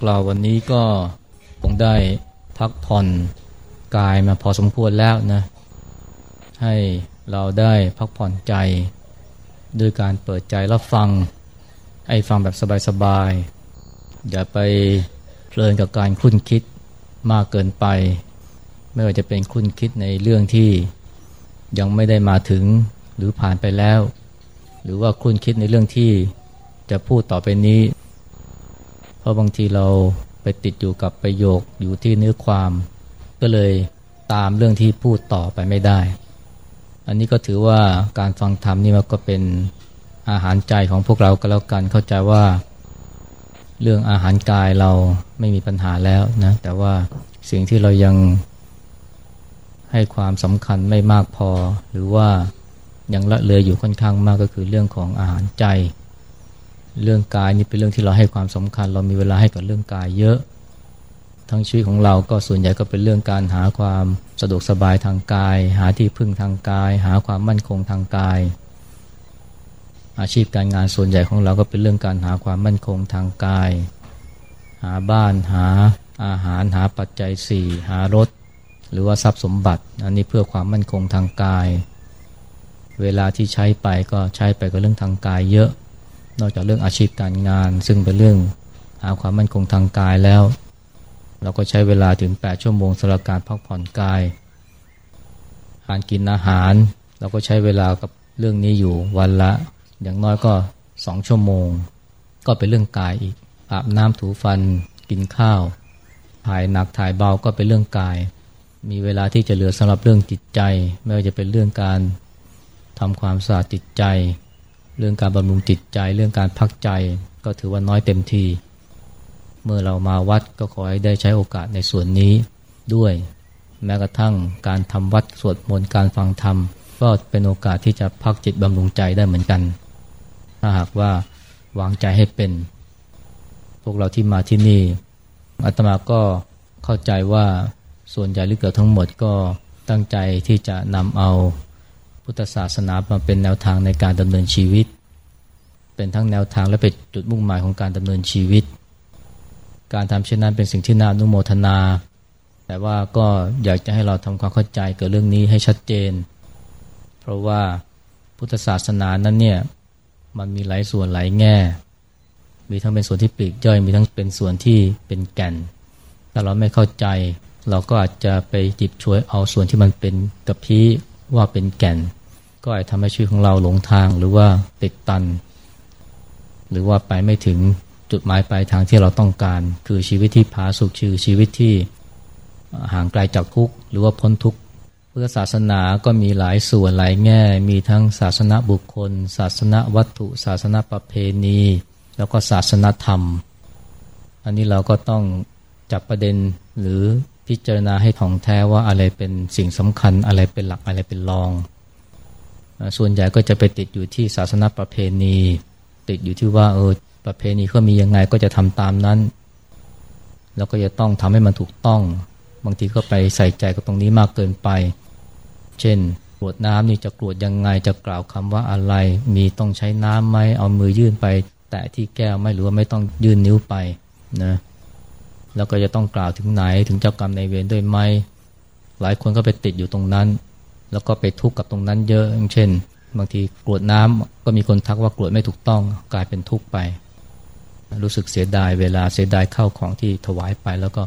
วกเราวันนี้ก็คงได้พักผ่อนกายมาพอสมควรแล้วนะ ให้เราได้พักผ่อนใจด้วยการเปิดใจรับฟังไอ้ฟังแบบสบายๆ อย่าไปเพลินกับการคุ้นคิดมากเกินไป ไม่ว่าจะเป็นคุ้นคิดในเรื่องที่ยังไม่ได้มาถึงหรือผ่านไปแล้ว หรือว่าคุ้นคิดในเรื่องที่จะพูดต่อไปนี้ ราะบางทีเราไปติดอยู่กับประโยคอยู่ที่เนื้อความ ก็เลยตามเรื่องที่พูดต่อไปไม่ได้ อันนี้ก็ถือว่าการฟังธรรมนี่มันก็เป็นอาหารใจของพวกเราก็แล้วกันเข้าใจว่า เรื่องอาหารกายเราไม่มีปัญหาแล้วนะแต่ว่าสิ่งที่เรายังให้ความสำคัญไม่มากพอ หรือว่ายังละเลยอยู่ค่อนข้างมากก็คือเรื่องของอาหารใจ เรื่องกายนี่เป็นเรื่องที่เราให้ความสำคัญ เรามีเวลาให้กับเรื่องกายเยอะ ทั้งชีวิตของเราก็ส่วนใหญ่ก็เป็นเรื่องการหาความสะดวกสบายทางกาย หาที่พึ่งทางกาย หาความมั่นคงทางกาย อาชีพการงานส่วนใหญ่ของเราก็เป็นเรื่องการหาความมั่นคงทางกาย หาบ้านหาอาหารหาปัจจัยสี่หารถ หรือว่าทรัพย์สมบัติ อันนี้เพื่อความมั่นคงทางกาย เวลาที่ใช้ไปก็ใช้ไปกับเรื่องทางกายเยอะ นอกจากเรื่องอาชีพการงาน ซึ่งเป็นเรื่องหาความมั่นคงทางกายแล้ว เราก็ใช้เวลาถึง 8 ชั่วโมงสำหรับการพักผ่อนกายการกินอาหาร เราก็ใช้เวลากับเรื่องนี้อยู่วันละ อย่างน้อยก็ 2 ชั่วโมง ก็เป็นเรื่องกายอีกอาบน้ำถูฟันกินข้าว ถ่ายหนักถ่ายเบาก็เป็นเรื่องกาย มีเวลาที่จะเหลือสำหรับเรื่องจิตใจ ไม่ว่าจะเป็นเรื่องการทำความสะอาดจิตใจ เรื่องการบำรุงจิตใจเรื่องการพักใจก็ถือว่าน้อยเต็มที เมื่อเรามาวัดก็ขอให้ได้ใช้โอกาสในส่วนนี้ด้วย แม้กระทั่งการทำวัดสวดมนต์การฟังธรรม ก็เป็นโอกาสที่จะพักจิตบำรุงใจได้เหมือนกัน ถ้าหากว่าวางใจให้เป็น พวกเราที่มาที่นี่อาตมาก็เข้าใจว่าส่วนใหญ่หรือเกือบทั้งหมดก็ตั้งใจที่จะนำเอา พุทธศาสนามาเป็นแนวทางในการดำเนินชีวิต เป็นทั้งแนวทางและเป็นจุดมุ่งหมายของการดำเนินชีวิต การทำเช่นนั้นเป็นสิ่งที่น่าอนุโมทนา แต่ว่าก็อยากจะให้เราทำความเข้าใจเกับเรื่องนี้ให้ชัดเจน เพราะว่าพุทธศาสนานั้นเนี่ยมันมีหลายส่วนหลายแง่ มีทั้งเป็นส่วนที่ปลีกย่อย มีทั้งเป็นส่วนที่เป็นแก่น ถ้าเราไม่เข้าใจ เราก็อาจจะไปจิบช่วยเอาส่วนที่มันเป็นกระพี้ว่าเป็นแก่น ก็อาจทำให้ชีวิตของเราหลงทางหรือว่าติดตัน หรือว่าไปไม่ถึงจุดหมายปลายทางที่เราต้องการ คือชีวิตที่ผาสุกชื่อชีวิตที่ห่างไกลจากทุกข์หรือว่าพ้นทุกข์พุทธศาสนาก็มีหลายส่วนหลายแง่ มีทั้งศาสนาบุคคล ศาสนาวัตถุ ศาสนาประเพณี แล้วก็ศาสนาธรรม อันนี้เราก็ต้องจับประเด็นหรือพิจารณาให้ถ่องแท้ว่าอะไรเป็นสิ่งสำคัญอะไรเป็นหลักอะไรเป็นรอง ส่วนใหญ่ก็จะไปติดอยู่ที่ศาสนาประเพณี ติดอยู่ที่ว่าเออประเพณีเขามียังไงก็จะทำตามนั้น แล้วก็จะต้องทำให้มันถูกต้อง บางทีก็ไปใส่ใจกับตรงนี้มากเกินไป เช่นกรวดน้ำนี่จะกรวดยังไงจะกล่าวคำว่าอะไร มีต้องใช้น้ำไหมเอามือยื่นไป แตะที่แก้วไหมหรือว่าไม่ต้องยื่นนิ้วไปนะแล้วก็จะต้องกล่าวถึงไหนถึงเจ้ากรรมในเวรด้วยไหมหลายคนก็ไปติดอยู่ตรงนั้น แล้วก็ไปทุกข์กับตรงนั้นเยอะอย่างเช่น บางทีกรวดน้ำก็มีคนทักว่ากรวดไม่ถูกต้องกลายเป็นทุกข์ไป รู้สึกเสียดายเวลาเสียดายเข้าของที่ถวายไปแล้วก็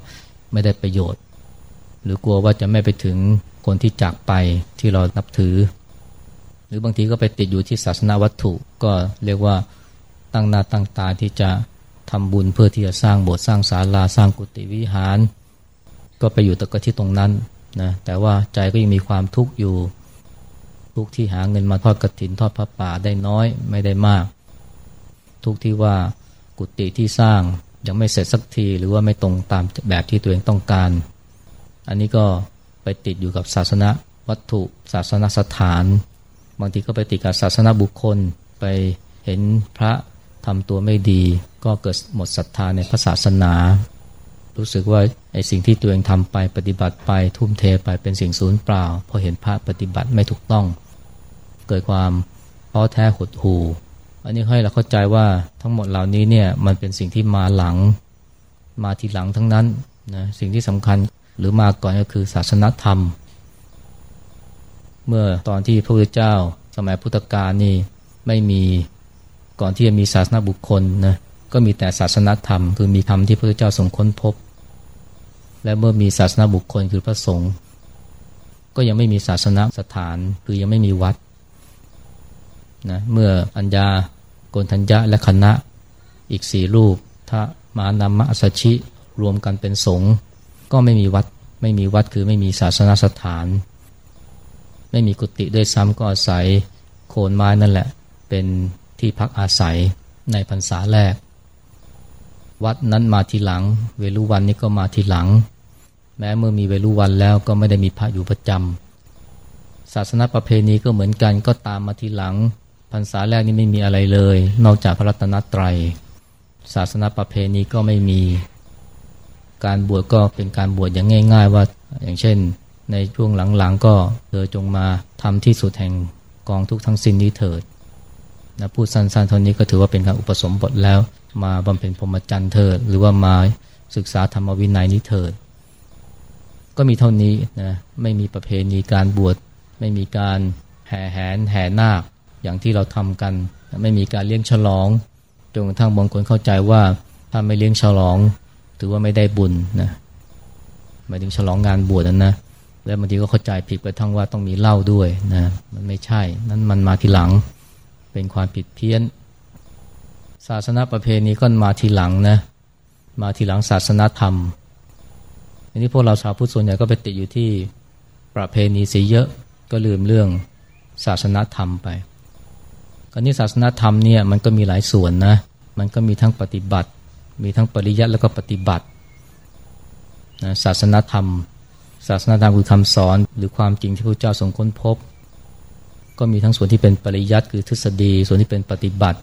ไม่ได้ประโยชน์ หรือกลัวว่าจะไม่ไปถึงคนที่จากไปที่เรานับถือ หรือบางทีก็ไปติดอยู่ที่ศาสนาวัตถุ ก็เรียกว่าตั้งหน้าตั้งตาที่จะทำบุญเพื่อที่จะสร้างโบสถ์สร้างศาลาสร้างกุฏิวิหาร ก็ไปอยู่ตะกที่ตรงนั้น นะแต่ว่าใจก็ยังมีความทุกข์อยู่ทุกที่หาเงินมาทอดกระถินทอดพระป่าได้น้อยไม่ได้มาก ทุกที่ว่ากุฏิที่สร้างยังไม่เสร็จสักทีหรือว่าไม่ตรงตามแบบที่ตัวเองต้องการ อันนี้ก็ไปติดอยู่กับศาสนาวัตถุศาสนาสถาน บางทีก็ไปติดกับศาสนาบุคคล ไปเห็นพระทำตัวไม่ดี ก็เกิดหมดศรัทธาในพระศาสนา รู้สึกว่าไอ้สิ่งที่ตัวเองทำไปปฏิบัติไปทุ่มเทไปเป็นสิ่งสูญเปล่าพอเห็นพระปฏิบัติไม่ถูกต้อง เกิดความท้อแท้หดหู่อันนี้ให้เราเข้าใจว่าทั้งหมดเหล่านี้เนี่ยมันเป็นสิ่งที่มาหลังมาทีหลังทั้งนั้นนะสิ่งที่สำคัญหรือมาก่อนก็คือศาสนธรรม เมื่อตอนที่พระพุทธเจ้าสมัยพุทธกาลนี่ไม่มีก่อนที่จะมีศาสนาบุคคลนะก็มีแต่ศาสนธรรม คือมีธรรมที่พระพุทธเจ้าทรงค้นพบ และเมื่อมีศาสนาบุคคลคือพระสงฆ์ก็ยังไม่มีศาสนาสถานคือยังไม่มีวัดนะเมื่ออัญญาโกนทัญญะและคณะอีกสี่รูปถ้ามานามะสัชิรวมกันเป็นสงฆ์ก็ไม่มีวัดไม่มีวัดคือไม่มีศาสนาสถาน ไม่มีกุฏิด้วยซ้ำก็อาศัยโคนไม้นั่นแหละ เป็นที่พักอาศัยในพรรษาแรก วัดนั้นมาทีหลัง เวลุวันนี้ก็มาทีหลัง แม้เมื่อมีเวลุวันแล้วก็ไม่ได้มีพระอยู่ประจำศาสนาประเพณีก็เหมือนกันก็ตามมาทีหลังพรรษาแรกนี่ไม่มีอะไรเลย นอกจากพระรัตนตรัย ศาสนาประเพณีก็ไม่มีการบวชก็เป็นการบวชอย่างง่าย ๆ ว่าอย่างเช่น ในช่วงหลังๆก็เธอจงมาทำที่สุดแห่งกองทุกทั้งสิ้นนี้เถิดนะพูดสั้นๆเท่านี้ก็ถือว่าเป็นการอุปสมบทแล้ว มาบำเพ็ญพรหมจรรย์เถิด หรือว่ามาศึกษาธรรมวินัยนี้เถิด ก็มีเท่านี้นะไม่มีประเพณีการบวช ไม่มีการแห่แหนแห่นาค อย่างที่เราทำกัน ไม่มีการเลี้ยงฉลองจนกระทั่งบางคนเข้าใจว่าถ้าไม่เลี้ยงฉลอง ถือว่าไม่ได้บุญนะหมายถึงฉลองงานบวชนั้นนะแล้วบางทีก็เข้าใจผิดไปทั้งว่าต้องมีเหล้าด้วยนะมันไม่ใช่นั้นมันมาทีหลังเป็นความผิดเพี้ยน ศาสนาประเพณีก็มาทีหลังนะมาทีหลังศาสนาธรรม อันนี้พวกเราชาวพุทธส่วนใหญ่ก็ไปติดอยู่ที่ประเพณีสีเยอะก็ลืมเรื่องศาสนาธรรมไปคราวนี้ศาสนาธรรมเนี่ยมันก็มีหลายส่วนนะ มันก็มีทั้งปฏิบัติ มีทั้งปริยัติแล้วก็ปฏิบัตินะศาสนาธรรม ศาสนาธรรมคือคำสอนหรือความจริงที่พระเจ้าทรงค้นพบ ก็มีทั้งส่วนที่เป็นปริยัติคือทฤษฎี ส่วนที่เป็นปฏิบัติ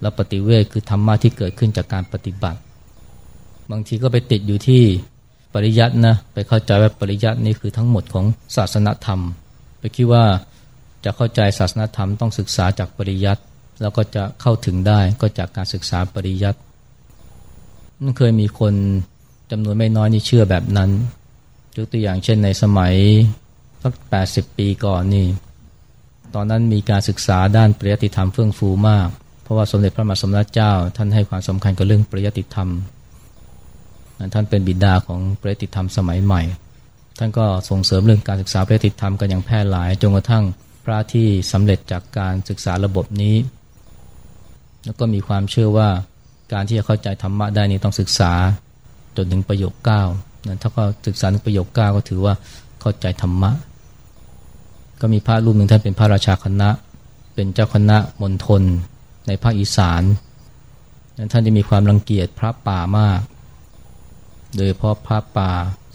แล้วปฏิเวทคือธรรมะที่เกิดขึ้นจากการปฏิบัติ บางทีก็ไปติดอยู่ที่ ปริยัตินะไปเข้าใจว่าปริยัตินี่คือทั้งหมดของศาสนาธรรม ไปคิดว่าจะเข้าใจศาสนธรรมต้องศึกษาจากปริยัติแล้วก็จะเข้าถึงได้ก็จากการศึกษาปริยัติมันเคยมีคนจำนวนไม่น้อยนี่เชื่อแบบนั้นยกตัวอย่างเช่นในสมัยสักแปดสิบปีก่อนนี่ ตอนนั้นมีการศึกษาด้านปริยัติธรรมเฟื่องฟูมาก เพราะว่าสมเด็จพระมหาสมณเจ้า ท่านให้ความสำคัญกับเรื่องปริยัติธรรม ท่านเป็นบิดาของปริยัติธรรมสมัยใหม่ ท่านก็ส่งเสริมเรื่องการศึกษาปริยัติธรรมกันอย่างแพร่หลายจนกระทั่งพระที่สำเร็จจากการศึกษาระบบนี้ แล้วก็มีความเชื่อว่าการที่จะเข้าใจธรรมะได้นี้ต้องศึกษาจนถึงประโยคเก้าถ้าก็ศึกษาถึงประโยคเก้าก็ถือว่าเข้าใจธรรมะ ก็มีพระรูปหนึ่งท่านเป็นพระราชาคณะ เป็นเจ้าคณะมณฑลในภาคอีสานนั้นท่านจะมีความรังเกียจพระป่ามาก โดยเพราะพระป่า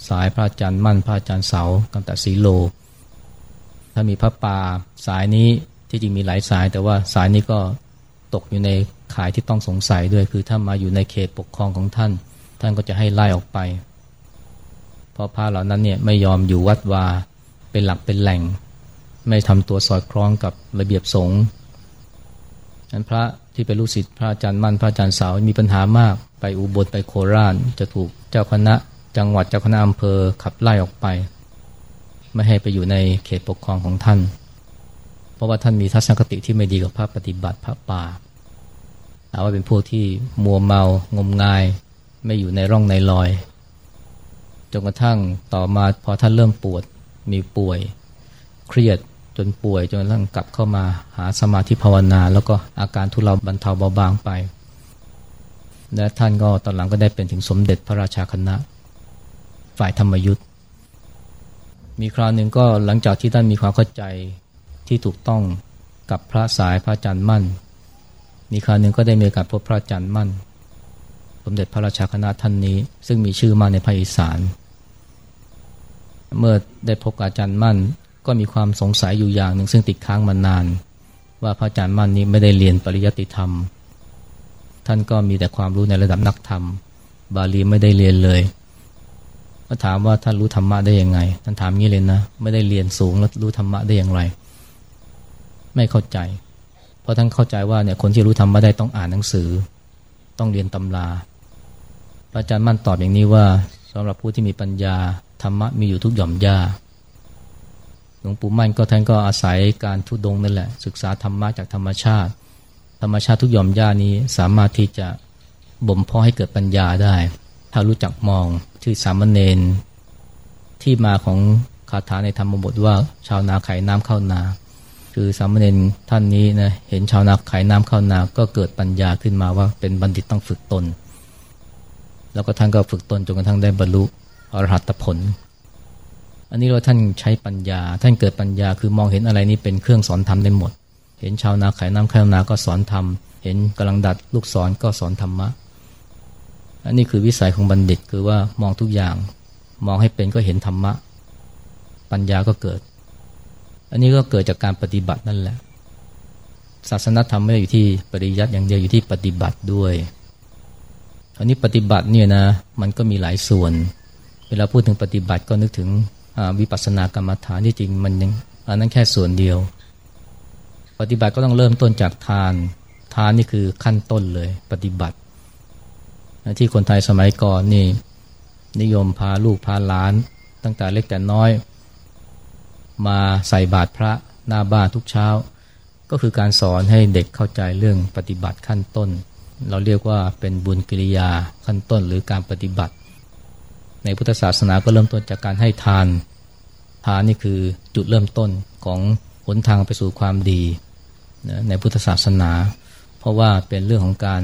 สายพระอาจารย์มั่นพระอาจารย์เสากัมตะสีโล ถ้ามีพระป่าสายนี้ที่จริงมีหลายสาย แต่ว่าสายนี้ก็ตกอยู่ในขายที่ต้องสงสัยด้วย คือถ้ามาอยู่ในเขตปกครองของท่าน ท่านก็จะให้ไล่ออกไป เพราะพระเหล่านั้นเนี่ยไม่ยอมอยู่วัดวาเป็นหลักเป็นแหล่ง ไม่ทำตัวสอดคล้องกับระเบียบสงฆ์นั้นพระที่เป็นลูกศิษย์พระอาจารย์มั่นพระอาจารย์สาวมีปัญหามาก ไปอุบลไปโคราชจะถูกเจ้าคณะจังหวัดเจ้าคณะอำเภอขับไล่ออกไป ไม่ให้ไปอยู่ในเขตปกครองของท่าน เพราะว่าท่านมีทัศนคติที่ไม่ดีกับพระปฏิบัติพระป่าเอาว่าเป็นพวกที่มัวเมางมงาย ไม่อยู่ในร่องในรอยจนกระทั่งต่อมาพอท่านเริ่มปวดมีป่วย เครียดจนป่วยจนกระทั่งกลับเข้ามาหาสมาธิภาวนา แล้วก็อาการทุเลาบรรเทาเบาบางไป และท่านก็ตอนหลังก็ได้เป็นถึงสมเด็จพระราชาคณะ ฝ่ายธรรมยุทธมีคราวหนึ่งก็หลังจากที่ท่านมีความเข้าใจที่ถูกต้องกับพระสายพระจันทร์มั่น มีคราวหนึ่งก็ได้มีโอกาสพบพระจันทร์มั่น สมเด็จพระราชาคณะท่านนี้ ซึ่งมีชื่อมาในภาคอีสาน เมื่อได้พบอาจารย์มั่นก็มีความสงสัยอยู่อย่างหนึ่งซึ่งติดค้างมานาน ว่าพระอาจารย์มั่นนี้ไม่ได้เรียนปริยัติธรรม ท่านก็มีแต่ความรู้ในระดับนักธรรม บาลีไม่ได้เรียนเลยก็ถามว่าท่านรู้ธรรมะได้ยังไง ท่านถามงี้เลยนะ ไม่ได้เรียนสูงแล้วรู้ธรรมะได้อย่างไร ไม่เข้าใจ เพราะท่านเข้าใจว่าเนี่ยคนที่รู้ธรรมะได้ต้องอ่านหนังสือ ต้องเรียนตำราพระอาจารย์มั่นตอบอย่างนี้ว่าสำหรับผู้ที่มีปัญญาธรรมะมีอยู่ทุกหย่อมหญ้าหลวงปู่มั่นก็ท่านก็อาศัยการทุดงนั่นแหละ ศึกษาธรรมะจากธรรมชาติ ธรรมชาติทุกหย่อมหญ้านี้สามารถที่จะบ่มเพาะให้เกิดปัญญาได้ ถ้ารู้จักมองที่สามเณรที่มาของคาถาในธรรมบทว่าชาวนาไขน้ำเข้านา คือสามเณรท่านนี้นะเห็นชาวนาไขน้ำเข้านา ก็เกิดปัญญาขึ้นมาว่าเป็นบัณฑิตต้องฝึกตน แล้วก็ท่านก็ฝึกตนจนกระทั่งได้บรรลุอรหัตผล อันนี้เราท่านใช้ปัญญา ท่านเกิดปัญญาคือมองเห็นอะไรนี้เป็นเครื่องสอนธรรมได้หมด เห็นชาวนาไขน้ำข้านาก็สอนธรรม เห็นกำลังดัดลูกศรก็สอนธรรมะ อันนี้คือวิสัยของบัณฑิตคือว่ามองทุกอย่าง มองให้เป็นก็เห็นธรรมะ ปัญญาก็เกิด อันนี้ก็เกิดจากการปฏิบัตินั่นแหละ ศาสนธรรมไม่ได้อยู่ที่ปริยัติอย่างเดียวอยู่ที่ปฏิบัติด้วยอันนี้ปฏิบัติเนี่ยนะมันก็มีหลายส่วน เวลาพูดถึงปฏิบัติก็นึกถึงวิปัสสนากรรมฐานที่จริงมันยังอันนั้นแค่ส่วนเดียว ปฏิบัติก็ต้องเริ่มต้นจากทาน ทานนี่คือขั้นต้นเลย ปฏิบัติ ที่คนไทยสมัยก่อนนี่ นิยมพาลูกพาหลาน ตั้งแต่เล็กแต่น้อย มาใส่บาตรพระหน้าบ้านทุกเช้า ก็คือการสอนให้เด็กเข้าใจเรื่องปฏิบัติขั้นต้น เราเรียกว่าเป็นบุญกิริยาขั้นต้นหรือการปฏิบัติ ในพุทธศาสนาก็เริ่มต้นจากการให้ทาน ทานนี่คือจุดเริ่มต้นของหนทางไปสู่ความดี ในพุทธศาสนา เพราะว่าเป็นเรื่องของการ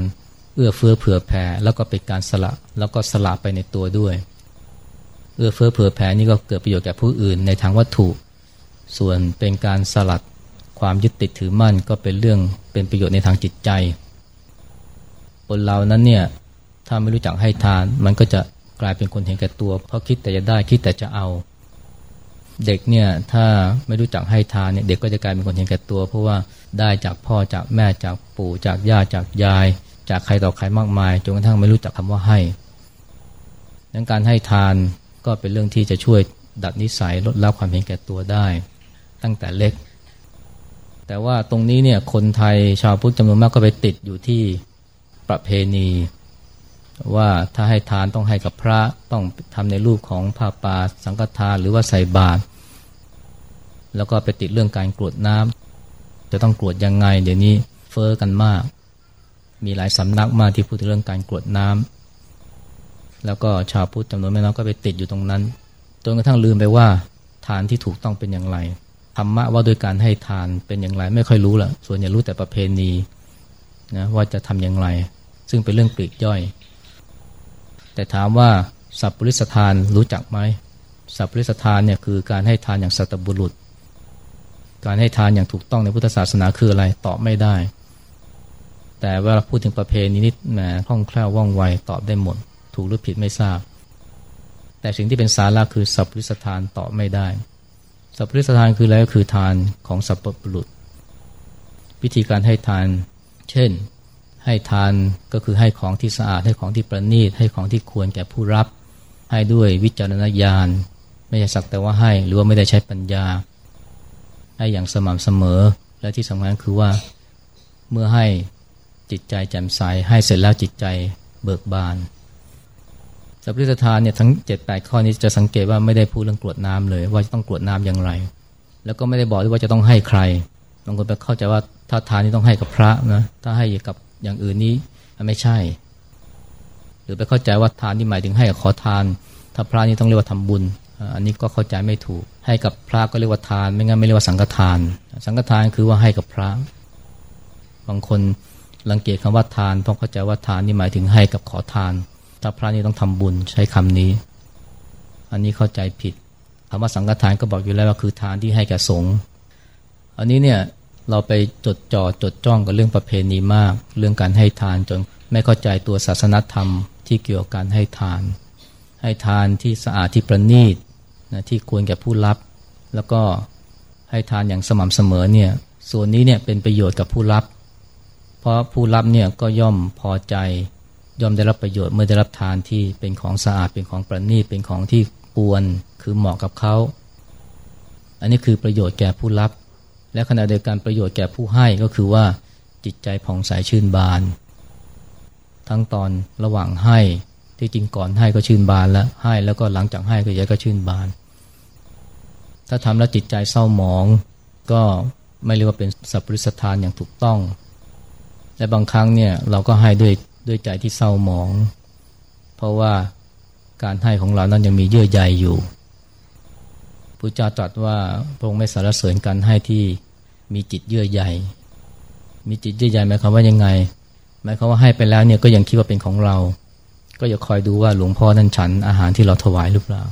เอื้อเฟื้อเผื่อแผ่แล้วก็เป็นการสละแล้วก็สละไปในตัวด้วย เอื้อเฟื้อเผื่อแผ่นี่ก็เกิดประโยชน์แก่ผู้อื่นในทางวัตถุ ส่วนเป็นการสลัดความยึดติดถือมั่นก็เป็นเรื่องเป็นประโยชน์ในทางจิตใจคนเรานั้นเนี่ยถ้าไม่รู้จักให้ทาน มันก็จะกลายเป็นคนเห็นแก่ตัว เพราะคิดแต่จะได้คิดแต่จะเอา เด็กเนี่ยถ้าไม่รู้จักให้ทานเนี่ยเด็กก็จะกลายเป็นคนเห็นแก่ตัว เพราะว่า ได้จากพ่อจากแม่จากปู่จากย่าจากยาย จากใครต่อใครมากมายจนกระทั่งไม่รู้จักคำว่าให้ดังการให้ทานก็เป็นเรื่องที่จะช่วยดัดนิสัยลดละความเห็นแก่ตัวได้ ตั้งแต่เล็ก แต่ว่าตรงนี้เนี่ยคนไทยชาวพุทธจำนวนมากก็ไปติดอยู่ที่ประเพณี ว่าถ้าให้ทานต้องให้กับพระต้องทำในรูปของผ้าป่าสังฆทานหรือว่าใส่บาตรแล้วก็ไปติดเรื่องการกรวดน้ำ จะต้องกรวดยังไง เดี๋ยวนี้เฟอ้อกันมาก มีหลายสำนักมากที่พูดถึงเรื่องการกรวดน้ำแล้วก็ชาวพุทธจำนวนไม่น้อยก็ไปติดอยู่ตรงนั้นจนกระทั่งลืมไปว่าทานที่ถูกต้องเป็นอย่างไรธรรมะว่าโดยการให้ทานเป็นอย่างไรไม่ค่อยรู้ละส่วนใหญ่รู้แต่ประเพณีนะว่าจะทำอย่างไร ซึ่งเป็นเรื่องปลีกย่อย แต่ถามว่าสัพปริสทานรู้จักไหมสัพปริสทานเนี่ยคือการให้ทานอย่างสัตบุรุษ การให้ทานอย่างถูกต้องในพุทธศาสนาคืออะไรตอบไม่ได้ แต่เวลาพูดถึงประเพณีนิดแหมคล่องแคล่วว่องไวตอบได้หมด ถูกหรือผิดไม่ทราบ แต่สิ่งที่เป็นสาระคือสัพปริสทานตอบไม่ได้ สัพพิสทานคืออะไรก็คือทานของสัพปรุษวิธีการให้ทาน เช่น ให้ทานก็คือให้ของที่สะอาดให้ของที่ประณีตให้ของที่ควรแก่ผู้รับ ให้ด้วยวิจารณญาณ ไม่ใช่สักแต่ว่าให้หรือว่าไม่ได้ใช้ปัญญา ให้อย่างสม่ำเสมอ และที่สำคัญคือว่าเมื่อให้จิตใจแจ่มใสให้เสร็จแล้วจิตใจเบิกบานสัพพิสทานเนี่ยทั้ง7จ็ดแปดข้อนี้จะสังเกตว่าไม่ได้พูดเรื่องกรวดน้ำเลย ว่าจะต้องกรวดน้ำอย่างไร แล้วก็ไม่ได้บอกด้วยว่าจะต้องให้ใครบางคนไปเข้าใจว่าถ้าทานนี่ต้องให้กับพระนะถ้าให้กับอย่างอื่นนี้ไม่ใช่ หรือไปเข้าใจว่าทานนี่หมายถึงให้กับขอทาน ถ้าพระนี่ต้องเรียกว่าทำบุญ อันนี้ก็เข้าใจไม่ถูก ให้กับพระก็เรียกว่าทาน ไม่งั้นไม่เรียกว่าสังฆทาน สังฆทานคือว่าให้กับพระ บางคนรังเกียจคำว่าทาน เพราะเข้าใจว่าทานนี่หมายถึงให้กับขอทาน ถ้าพระนี่ต้องทำบุญใช้คำนี้ อันนี้เข้าใจผิดคำว่าสังฆทานก็บอกอยู่แล้วว่าคือทานที่ให้แก่สงฆ์ อันนี้เนี่ยเราไปจดจ่อจดจ้องกับเรื่องประเพณีมาก เรื่องการให้ทานจนไม่เข้าใจตัวศาสนธรรมที่เกี่ยวกับการให้ทาน ให้ทานที่สะอาดที่ประณีต นะที่ควรแก่ผู้รับ แล้วก็ให้ทานอย่างสม่ำเสมอเนี่ยส่วนนี้เนี่ยเป็นประโยชน์กับผู้รับ เพราะผู้รับเนี่ยก็ย่อมพอใจ ย่อมได้รับประโยชน์เมื่อได้รับทานที่เป็นของสะอาดเป็นของประณีตเป็นของที่ควรคือเหมาะกับเขา อันนี้คือประโยชน์แก่ผู้รับ และขณะเดียวกันประโยชน์แก่ผู้ให้ก็คือว่าจิตใจผ่องใสชื่นบาน ทั้งตอนระหว่างให้ ที่จริงก่อนให้ก็ชื่นบานแล้วให้แล้วก็หลังจากให้ก็ยังก็ชื่นบาน ถ้าทำแล้วจิตใจเศร้าหมอง ก็ไม่เรียกว่าเป็นสัพพริสทานอย่างถูกต้อง และบางครั้งเนี่ยเราก็ให้ด้วยด้วยใจที่เศร้าหมอง เพราะว่าการให้ของเรานั้นยังมีเยื่อใยอยู่พระเจ้าตรัสว่าพระองค์ไม่สรรเสริญการให้ที่มีจิตเยื่อใยมีจิตเยื่อใยหมายความว่ายังไงหมายความว่าให้ไปแล้วเนี่ยก็ยังคิดว่าเป็นของเรา ก็อย่าคอยดูว่าหลวงพ่อนั้นฉันอาหารที่เราถวายหรือเปล่า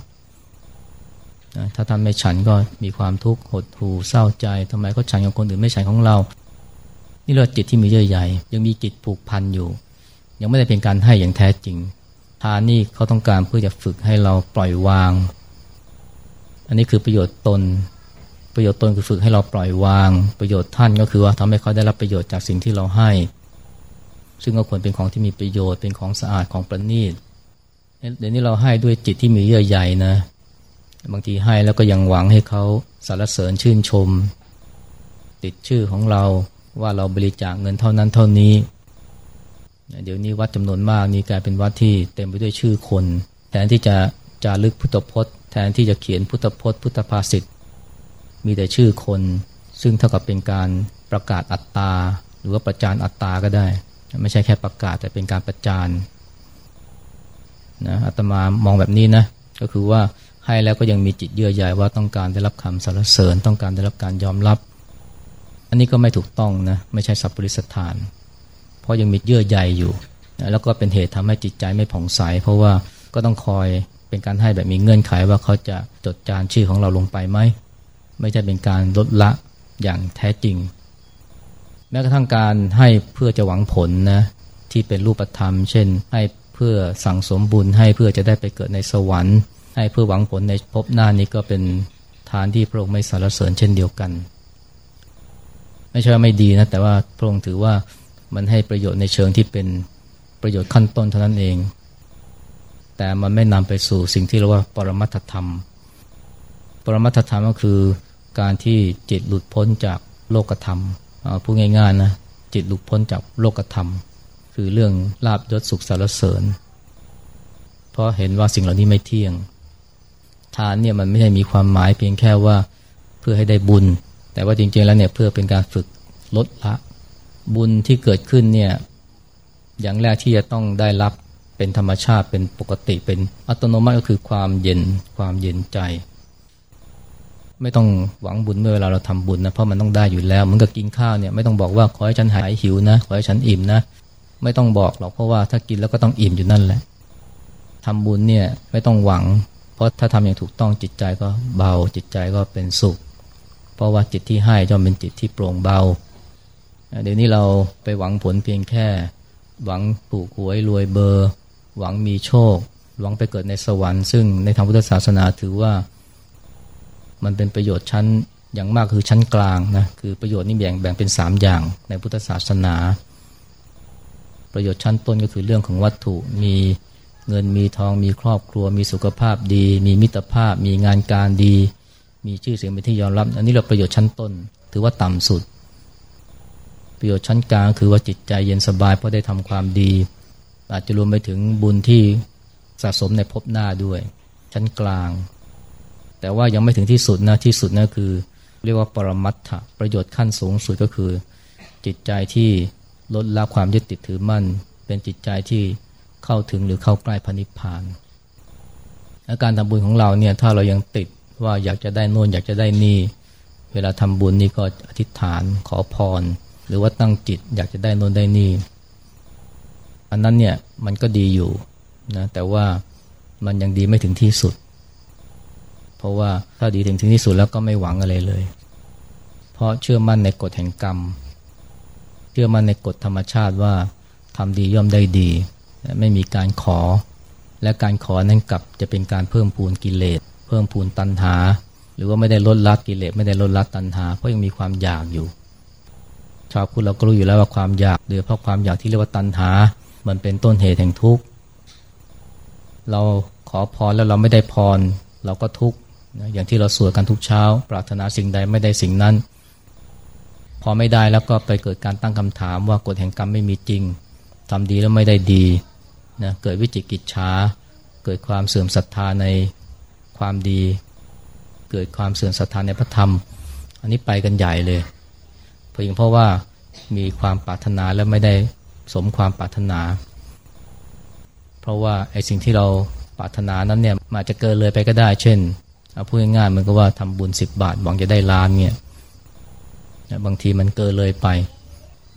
ถ้าท่านไม่ฉันก็มีความทุกข์หดหู่เศร้าใจทำไมเขาฉันกับคนอื่นไม่ฉันของเรา นี่เราจิตที่มีเยื่อใยยังมีจิตผูกพันอยู่ ยังไม่ได้เป็นการให้อย่างแท้จริงทานนี่เขาต้องการเพื่อจะฝึกให้เราปล่อยวาง อันนี้คือประโยชน์ตน ประโยชน์ตนคือฝึกให้เราปล่อยวาง ประโยชน์ท่านก็คือว่าทำให้เขาได้รับประโยชน์จากสิ่งที่เราให้ ซึ่งก็ควรเป็นของที่มีประโยชน์เป็นของสะอาดของประณีตเดี๋ยวนี้เราให้ด้วยจิตที่มีเยื่อใยนะ บางทีให้แล้วก็ยังหวังให้เขาสรรเสริญชื่นชม ติดชื่อของเราว่าเราบริจาคเงินเท่านั้นเท่านี้ เดี๋ยวนี้วัดจำนวนมากนี่กลายเป็นวัดที่เต็มไปด้วยชื่อคน แทนที่จะจารึกพุทธพจน์ แทนที่จะเขียนพุทธพจน์ พุทธภาษิตมีแต่ชื่อคน ซึ่งเท่ากับเป็นการประกาศอัตตา หรือว่าประจานอัตตาก็ได้ ไม่ใช่แค่ประกาศแต่เป็นการประจานนะอาตมามองแบบนี้นะก็คือว่าให้แล้วก็ยังมีจิตเยื่อใยว่าต้องการได้รับคำสรรเสริญ ต้องการได้รับการยอมรับ อันนี้ก็ไม่ถูกต้องนะไม่ใช่สัพปริสถาน เพราะยังมีเยื่อใยอยู่นะแล้วก็เป็นเหตุทำให้จิตใจไม่ผ่องใส เพราะว่าก็ต้องคอยเป็นการให้แบบมีเงื่อนไขว่าเขาจะจดจานชื่อของเราลงไปไหมไม่ใช่เป็นการลดละอย่างแท้จริง ม้กระทั่งการให้เพื่อจะหวังผลนะที่เป็นรูปธรรม เช่น ให้เพื่อสั่งสมบุญให้เพื่อจะได้ไปเกิดในสวรรค์ ให้เพื่อหวังผลในภพหน้านี้ก็เป็นทานที่พระองค์ไม่สรรเสริญเช่นเดียวกัน ไม่ใช่ว่าไม่ดีนะแต่ว่าพระองค์ถือว่ามันให้ประโยชน์ในเชิงที่เป็นประโยชน์ขั้นต้นเท่านั้นเอง แต่มันไม่นำไปสู่สิ่งที่เรียกว่าปรมัตธรรม ปรมัตธรรมก็คือการที่จิตหลุดพ้นจากโลกธรรม พูดง่ายๆนะจิตหลุดพ้นจากโลกธรรม คือเรื่องลาบยศสุขสารเสริญ เพราะเห็นว่าสิ่งเหล่านี้ไม่เที่ยง ทานเนี่ยมันไม่ใช่มีความหมายเพียงแค่ว่าเพื่อให้ได้บุญ แต่ว่าจริงๆแล้วเนี่ยเพื่อเป็นการฝึกลดละ บุญที่เกิดขึ้นเนี่ยอย่างแรกที่จะต้องได้รับเป็นธรรมชาติเป็นปกติเป็นอัตโนมัติก็คือความเย็นความเย็นใจ ไม่ต้องหวังบุญเมื่อเวลาเราทำบุญนะเพราะมันต้องได้อยู่แล้วเหมือนกับกินข้าวเนี่ยไม่ต้องบอกว่าขอให้ฉันหายหิวนะขอให้ฉันอิ่มนะ ไม่ต้องบอกหรอกเพราะว่าถ้ากินแล้วก็ต้องอิ่มอยู่นั่นแหละทำบุญเนี่ยไม่ต้องหวัง เพราะถ้าทำอย่างถูกต้องจิตใจก็เบาจิตใจก็เป็นสุข เพราะว่าจิตที่ให้จะเป็นจิตที่โปร่งเบาเดี๋ยวนี้เราไปหวังผลเพียงแค่ หวังถูกหวยรวยเบอร์ หวังมีโชค หวังไปเกิดในสวรรค์ซึ่งในทางพุทธศาสนาถือว่า มันเป็นประโยชน์ชั้นอย่างมากคือชั้นกลางนะคือประโยชน์นี่แบ่งแบ่งเป็น 3 อย่างในพุทธศาสนา ประโยชน์ชั้นต้นก็คือเรื่องของวัตถุมีเงินมีทองมีครอบครัว มีสุขภาพดี มีมิตรภาพ มีงานการดี มีชื่อเสียงเป็นที่ยอมรับ อันนี้เราประโยชน์ชั้นต้น ถือว่าต่ำสุด ประโยชน์ชั้นกลางคือว่าจิตใจเย็นสบายเพราะได้ทำความดี อาจจะรวมไปถึงบุญที่สะสมในภพหน้าด้วย ชั้นกลาง แต่ว่ายังไม่ถึงที่สุดนะที่สุดนะคือ เรียกว่าปรมัตถะประโยชน์ขั้นสูงสุดก็คือ จิตใจที่ลดละความยึดติดถือมั่น เป็นจิตใจที่เข้าถึงหรือเข้าใกล้พระนิพพานอาการทำบุญของเราเนี่ยถ้าเรายังติดว่าอยากจะได้นน่นอยากจะได้นี่ เวลาทำบุญนี่ก็อธิษฐานขอพร หรือว่าตั้งจิต อยากจะได้นน่นได้นี่ อันนั้นเนี่ยมันก็ดีอยู่นะแต่ว่ามันยังดีไม่ถึงที่สุด ราะว่าถ้าดีถึงถึงที่สุดแล้วก็ไม่หวังอะไรเลย เพราะเชื่อมั่นในกฎแห่งกรรม เชื่อมั่นในกฎธรรมชาติว่าทำดีย่อมได้ดี ไม่มีการขอ และการขอนั้นกลับจะเป็นการเพิ่มพูนกิเลส เพิ่มพูนตัณหา หรือว่าไม่ได้ลดละกิเลสไม่ได้ลดละตัณหา เพราะยังมีความอยากอยู่ ชาวพุทธเราก็รู้อยู่แล้วว่าความอยากโดยเพราะความอยากที่เรียกว่าตัณหา มันเป็นต้นเหตุแห่งทุกข์ เราขอพรแล้วเราไม่ได้พรเราก็ทุกข์ นะอย่างที่เราสวดกันทุกเช้า ปรารถนาสิ่งใดไม่ได้สิ่งนั้น พอไม่ได้แล้วก็ไปเกิดการตั้งคำถามว่ากฎแห่งกรรมไม่มีจริงทำดีแล้วไม่ได้ดีนะเกิดวิจิกิจฉาเกิดความเสื่อมศรัทธาในความดี เกิดความเสื่อมศรัทธาในพระธรรม อันนี้ไปกันใหญ่เลย เพียงเพราะว่ามีความปรารถนาและไม่ได้สมความปรารถนา เพราะว่าไอ้สิ่งที่เราปรารถนานั้นเนี่ยมาจะเกินเลยไปก็ได้ เช่น เอาพูดง่ายๆมันก็ว่าทำบุญสิบบาทหวังจะได้ล้านเนี่ยบางทีมันเกินเลยไป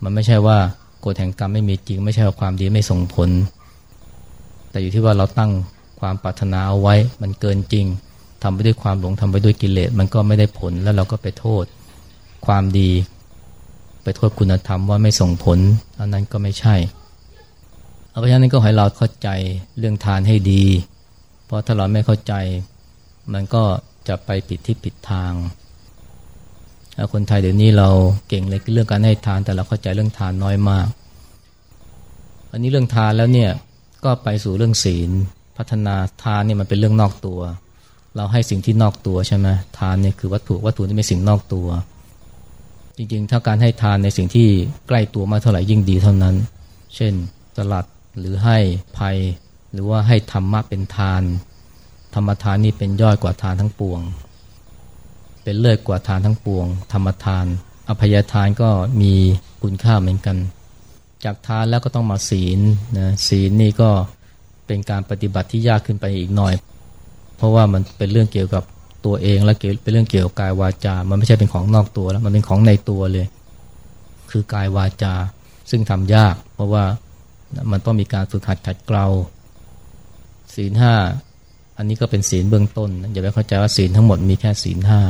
มันไม่ใช่ว่ากฎแห่งกรรมไม่มีจริง ไม่ใช่ว่าความดีไม่ส่งผล แต่อยู่ที่ว่าเราตั้งความปรารถนาเอาไว้ มันเกินจริงทำไปด้วยความหลงทำไปด้วยกิเลสมันก็ไม่ได้ผลแล้วเราก็ไปโทษ ความดี ไปโทษคุณธรรมว่าไม่ส่งผลอันนั้นก็ไม่ใช่เพราะฉะนั้นก็ให้เราเข้าใจเรื่องทานให้ดี เพราะถ้าเราไม่เข้าใจ มันก็จะไปผิดที่ผิดทาง คนไทยเดี๋ยวนี้เราเก่งเลยเรื่องการให้ทานแต่เราเข้าใจเรื่องทานน้อยมาก อันนี้เรื่องทานแล้วเนี่ยก็ไปสู่เรื่องศีล พัฒนาทานเนี่ยมันเป็นเรื่องนอกตัว เราให้สิ่งที่นอกตัวใช่ไหมทานเนี่ยคือวัตถุวัตถุนี่เป็นสิ่งนอกตัว จริงๆ ถ้าการให้ทานในสิ่งที่ใกล้ตัวมากเท่าไหร่ยิ่งดีเท่านั้น เช่นสลัดหรือให้ภัย หรือว่าให้ธรรมะเป็นทาน ธรรมทานนี่เป็นย่อยกว่าทานทั้งปวง เป็นเลิศกว่าทานทั้งปวง ธรรมทาน อภัยทานก็มีคุณค่าเหมือนกัน จากทานแล้วก็ต้องมาศีลนะศีลนี่ก็เป็นการปฏิบัติที่ยากขึ้นไปอีกหน่อย เพราะว่ามันเป็นเรื่องเกี่ยวกับตัวเองและเป็นเรื่องเกี่ยวกับกายวาจา มันไม่ใช่เป็นของนอกตัวแล้วมันเป็นของในตัวเลย คือกายวาจา ซึ่งทำยาก เพราะว่ามันต้องมีการฝึกหัดขัดเกลาศีลห้า อันนี้ก็เป็นศีลเบื้องต้นอย่าไปเข้าใจว่าศีลทั้งหมดมีแค่ศีลห้า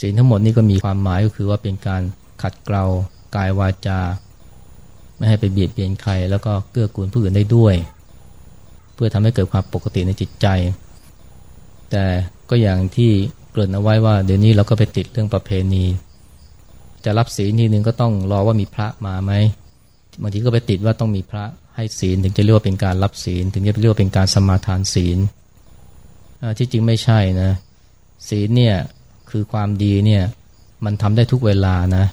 ศีลทั้งหมดนี้ก็มีความหมายก็คือว่าเป็นการขัดเกลากายวาจา ไม่ให้ไปเบียดเบียนใคร แล้วก็เกื้อกูลผู้อื่นได้ด้วย เพื่อทำให้เกิดความปกติในจิตใจ แต่ก็อย่างที่เกริ่นเอาไว้ว่าเดี๋ยวนี้เราก็ไปติดเรื่องประเพณี จะรับศีลทีนึงก็ต้องรอว่ามีพระมาไหมบางทีก็ไปติดว่าต้องมีพระ ให้ศีลถึงจะเรียกว่าเป็นการรับศีล ถึงจะเรียกว่าเป็นการสมาทานศีลที่จริงไม่ใช่นะศีลเนี่ยคือความดีเนี่ยมันทำได้ทุกเวลานะ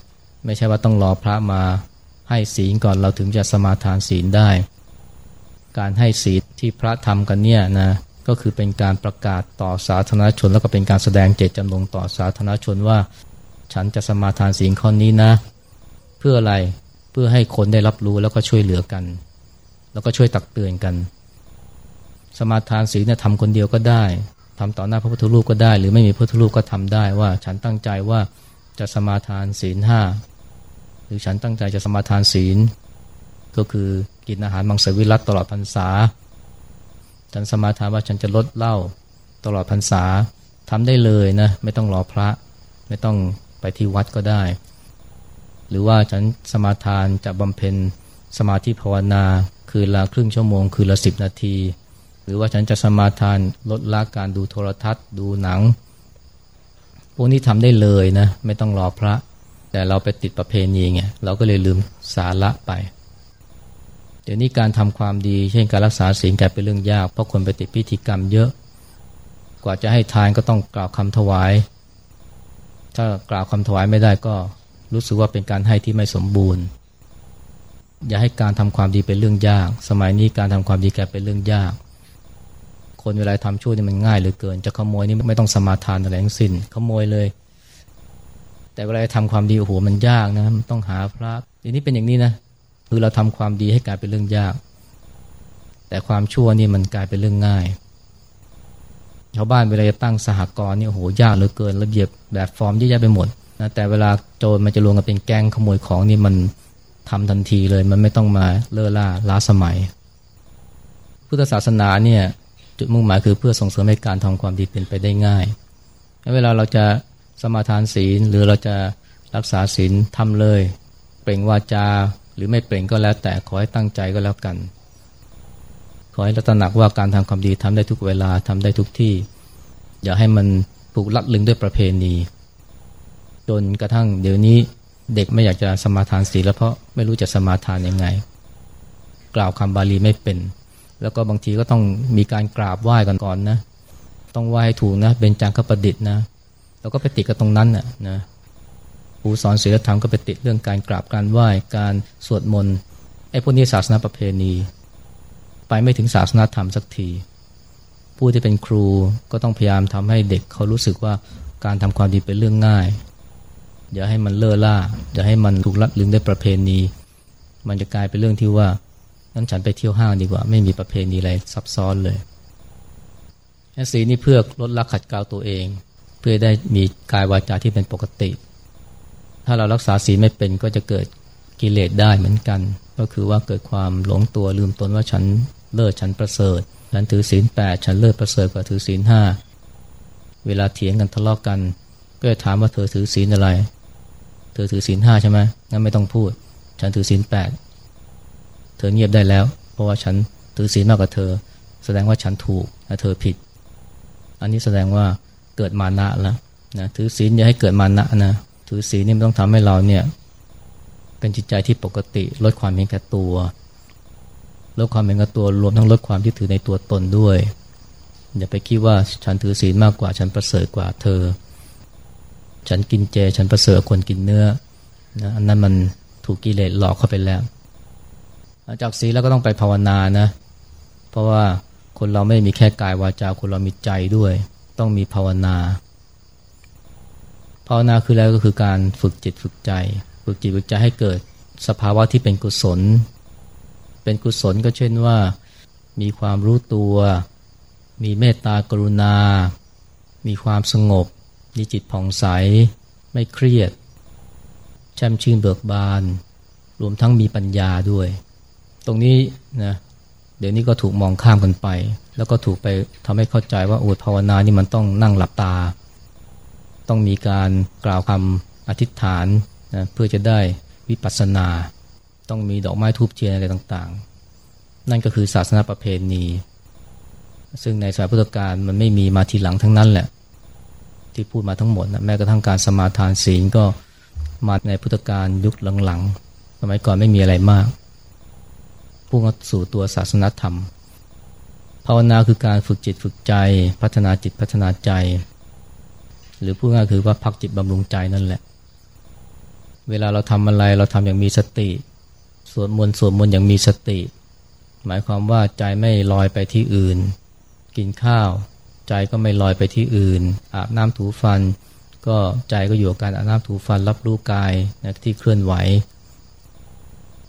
ไม่ใช่ว่าต้องรอพระมาให้ศีลก่อนเราถึงจะสมาทานศีลได้ การให้ศีลที่พระทำกันเนี่ยนะก็คือเป็นการประกาศต่อสาธารณชน แล้วก็เป็นการแสดงเจตจำนงต่อสาธารณชนว่า ฉันจะสมาทานศีลข้อนี้นะ เพื่ออะไรเพื่อให้คนได้รับรู้แล้วก็ช่วยเหลือกัน แล้วก็ช่วยตักเตือนกัน สมาทานศีลเนี่ยทำคนเดียวก็ได้ทำต่อหน้าพระพุทธรูปก็ได้ หรือไม่มีพระพุทธรูปก็ทำได้ว่าฉันตั้งใจว่าจะสมาทานศีลห้าหรือฉันตั้งใจจะสมาทานศีล ก็คือกินอาหารมังสวิรัตตลอดพรรษา ฉันสมาทานว่าฉันจะลดเหล้าตลอดพรรษาทำได้เลยนะไม่ต้องรอพระ ไม่ต้องไปที่วัดก็ได้ หรือว่าฉันสมาทานจะบำเพ็ญสมาธิภาวนา คือละครึ่งชั่วโมง คือละสิบนาที หรือว่าฉันจะสมาทานลดละการดูโทรทัศน์ ดูหนัง พวกนี้ทำได้เลยนะ ไม่ต้องรอพระ แต่เราไปติดประเพณีไงเราก็เลยลืมสาระไป เดี๋ยวนี้การทำความดี เช่นการรักษาศีลกลายเป็นเรื่องยาก เพราะคนไปติดพิธีกรรมเยอะ กว่าจะให้ทานก็ต้องกล่าวคำถวาย ถ้ากล่าวคำถวายไม่ได้ก็รู้สึกว่าเป็นการให้ที่ไม่สมบูรณ์ อย่าให้การทำความดีเป็นเรื่องยาก สมัยนี้การทำความดีแกเป็นเรื่องยาก คนเวลาทำชั่วนี่มันง่ายเหลือเกิน จะขโมยนี่ไม่ต้องสมาทานอะไรทั้งสิ้นขโมยเลย แต่เวลาทำความดีโอ้โหมันยากนะมันต้องหาพระทีนี้เป็นอย่างนี้นะคือเราทำความดีให้กลายเป็นเรื่องยาก แต่ความชั่วนี่มันกลายเป็นเรื่องง่ายชาวบ้านเวลาจะตั้งสหกรณ์นี่โอ้โหยากเหลือเกิน ระเบียบแบบฟอร์มเยอะแยะไปหมดนะแต่เวลาโจรมันจะรวมกันเป็นแก๊งขโมยของนี่มัน ทำทันทีเลยมันไม่ต้องมาเล่อล่าล้าสมัย พุทธศาสนาเนี่ยจุดมุ่งหมายคือเพื่อส่งเสริมให้การทำความดีเป็นไปได้ง่าย เวลาเราจะสมาทานศีลหรือเราจะรักษาศีลทำเลย เปล่งวาจาหรือไม่เปล่งก็แล้วแต่ขอให้ตั้งใจก็แล้วกัน ขอให้รัตหนักว่าการทำความดีทำได้ทุกเวลาทำได้ทุกที่ อย่าให้มันผูกลัดลึงด้วยประเพณี จนกระทั่งเดี๋ยวนี้ เด็กไม่อยากจะสมาทานศีลแล้วเพราะไม่รู้จะสมาทานยังไง กล่าวคำบาลีไม่เป็น แล้วก็บางทีก็ต้องมีการกราบไหว้กันก่อนนะ ต้องไหว้ถูกนะเป็นจังคประดิษฐ์นะ แล้วก็ไปติดกับตรงนั้นน่ะนะครูสอนศีลธรรมก็ไปติดเรื่องการกราบการไหว้การสวดมนต์ไอ้พวกนี้ศาสนาประเพณี ไปไม่ถึงศาสนาธรรมสักที ผู้ที่เป็นครูก็ต้องพยายามทำให้เด็กเขารู้สึกว่าการทำความดีเป็นเรื่องง่าย อย่าให้มันเล่อล่า อย่าให้มันถูกลัดลึงด้วยประเพณี มันจะกลายเป็นเรื่องที่ว่านั้นฉันไปเที่ยวห้างดีกว่า ไม่มีประเพณีอะไรซับซ้อนเลยศีลนี่เพื่อลดละขัดเกลาตัวเอง เพื่อได้มีกายวาจาที่เป็นปกติ ถ้าเรารักษาศีลไม่เป็นก็จะเกิดกิเลสได้เหมือนกัน ก็คือว่าเกิดความหลงตัวลืมตนว่าฉันเลิศฉันประเสริฐฉันถือศีลแปดฉันเลิศประเสริฐกว่าถือศีลห้าเวลาเถียงกันทะเลาะกกัน ก็จะถามว่าเธอถือศีลอะไร ธอถือศีลห้าใช่ไหมงั้นไม่ต้องพูด ฉันถือศีลแปดเธอเงียบได้แล้ว เพราะว่าฉันถือศีลมากกว่าเธอ แสดงว่าฉันถูกและเธอผิด อันนี้แสดงว่าเกิดมานะแล้วนะถือศีลอย่าให้เกิดมานะนะถือศีลนี่มันต้องทำให้เราเนี่ยเป็นจิตใจที่ปกติลดความเห็นแก่ตัวลดความเห็นแก่ตัวรวมทั้งลดความที่ถือในตัวตนด้วยอย่าไปคิดว่าฉันถือศีลมากกว่าฉันประเสริฐกว่าเธอ ฉันกินเจ ฉันประเสริฐคนกินเนื้อนะอันนั้นมันถูกกิเลสหลอกเข้าไปแล้วจากศีลแล้วก็ต้องไปภาวนานะ เพราะว่าคนเราไม่มีแค่กายวาจาคนเรามีใจด้วย ต้องมีภาวนา ภาวนาคืออะไรก็คือการฝึกจิตฝึกใจ ฝึกจิตฝึกใจให้เกิดสภาวะที่เป็นกุศล เป็นกุศลก็เช่นว่า มีความรู้ตัว มีเมตตากรุณา มีความสงบ มีจิตผ่องใส ไม่เครียด แช่มชื่นเบิกบาน รวมทั้งมีปัญญาด้วย ตรงนี้นะเดี๋ยวนี้ก็ถูกมองข้ามกันไป แล้วก็ถูกไปทำให้เข้าใจว่าโอ้ภาวนานี่มันต้องนั่งหลับตา ต้องมีการกล่าวคำอธิษฐานนะเพื่อจะได้วิปัสสนา ต้องมีดอกไม้ทูบเทียนอะไรต่างๆ นั่นก็คือศาสนาประเพณี ซึ่งในสายพุทธการมันไม่มีมาทีหลังทั้งนั้นแหละ ที่พูดมาทั้งหมดนะแม้กระทั่งการสมาทานศีลก็มาในพุทธการยุคหลังๆ สมัยก่อนไม่มีอะไรมากพุ่งสู่ตัวศาสนธรรม ภาวนาคือการฝึกจิตฝึกใจ พัฒนาจิตพัฒนาใจ หรือพูดง่ายคือว่าพักจิตบำรุงใจนั่นแหละ เวลาเราทำอะไรเราทำอย่างมีสติ สวดมนต์สวดมนต์อย่างมีสติ หมายความว่าใจไม่ลอยไปที่อื่น กินข้าว ใจก็ไม่ลอยไปที่อื่น อาบน้ำถูฟัน ก็ใจก็อยู่กับการอาบน้ำถูฟันรับรู้กายนะที่เคลื่อนไหว